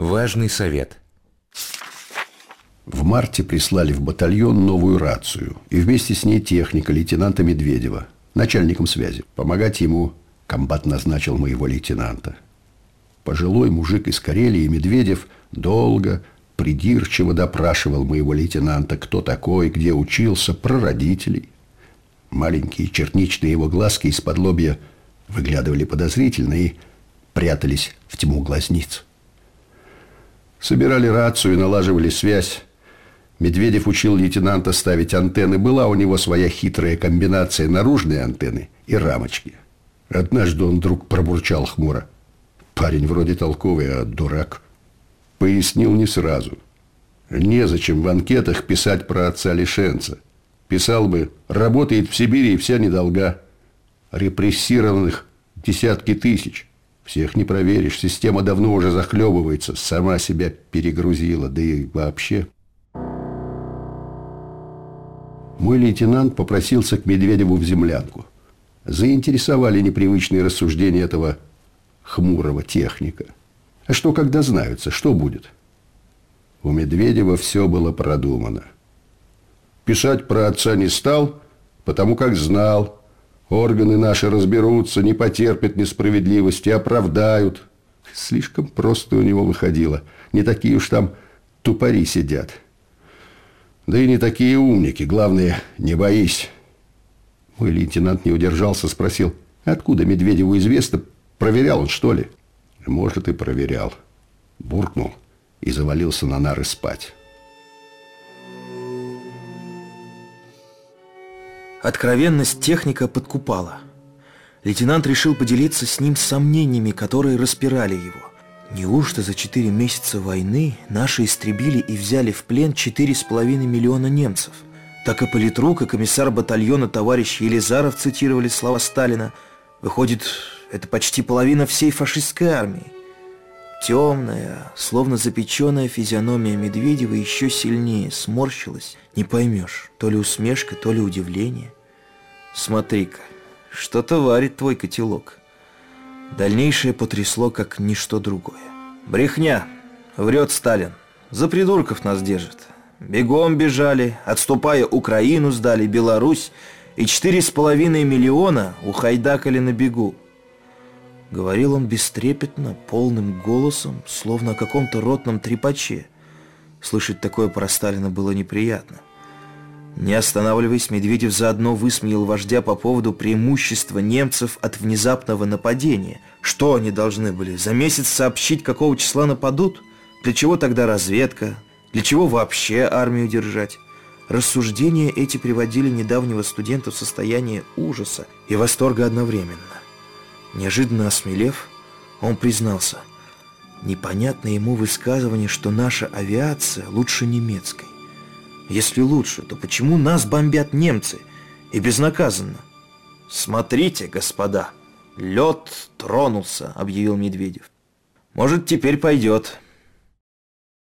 Важный совет. В марте прислали в батальон новую рацию и вместе с ней техника лейтенанта Медведева, начальником связи. Помогать ему комбат назначил моего лейтенанта. Пожилой мужик из Карелии Медведев долго, придирчиво допрашивал моего лейтенанта, кто такой, где учился, про родителей. Маленькие черничные его глазки из-под лобья выглядывали подозрительно и прятались в тьму глазниц. Собирали рацию и налаживали связь. Медведев учил лейтенанта ставить антенны. Была у него своя хитрая комбинация наружной антенны и рамочки. Однажды он вдруг пробурчал хмуро. Парень вроде толковый, а дурак. Пояснил не сразу. Незачем в анкетах писать про отца лишенца. Писал бы, работает в Сибири и вся недолга. Репрессированных десятки тысяч. Всех не проверишь. Система давно уже захлебывается. Сама себя перегрузила. Да и вообще... Мой лейтенант попросился к Медведеву в землянку. Заинтересовали непривычные рассуждения этого хмурого техника. А что, когда знаются, что будет? У Медведева все было продумано. Писать про отца не стал, потому как знал. Органы наши разберутся, не потерпят несправедливости, оправдают. Слишком просто у него выходило. Не такие уж там тупари сидят. Да и не такие умники. Главное, не боись. Мой лейтенант не удержался, спросил, откуда Медведеву известно, проверял он, что ли? Может, и проверял. Буркнул и завалился на нары спать. Откровенность техника подкупала. Лейтенант решил поделиться с ним сомнениями, которые распирали его. Неужто за четыре месяца войны наши истребили и взяли в плен четыре с половиной миллиона немцев? Так и политрук, и комиссар батальона товарищ Елизаров цитировали слова Сталина. Выходит, это почти половина всей фашистской армии. Темная, словно запеченная физиономия Медведева еще сильнее сморщилась. Не поймешь, то ли усмешка, то ли удивление. Смотри-ка, что-то варит твой котелок. Дальнейшее потрясло, как ничто другое. Брехня. Врет Сталин. За придурков нас держит. Бегом бежали, отступая Украину сдали, Беларусь, и четыре с половиной миллиона ухайдакали на бегу. Говорил он бестрепетно, полным голосом, словно о каком-то ротном трепаче. Слышать такое про Сталина было неприятно. Не останавливаясь, Медведев заодно высмеял вождя по поводу преимущества немцев от внезапного нападения. Что они должны были? За месяц сообщить, какого числа нападут? Для чего тогда разведка? Для чего вообще армию держать? Рассуждения эти приводили недавнего студента в состояние ужаса и восторга одновременно. Неожиданно осмелев, он признался, непонятно ему высказывание, что наша авиация лучше немецкой. Если лучше, то почему нас бомбят немцы и безнаказанно? Смотрите, господа, лед тронулся, объявил Медведев. Может, теперь пойдет.